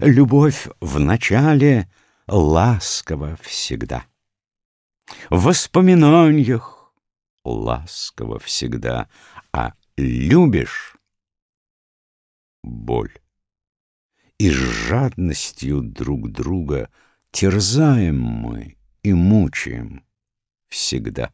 Любовь в начале ласкова всегда. В воспоминаниях ласкова всегда, а любишь — боль. И с жадностью друг друга терзаем мы и мучаем всегда.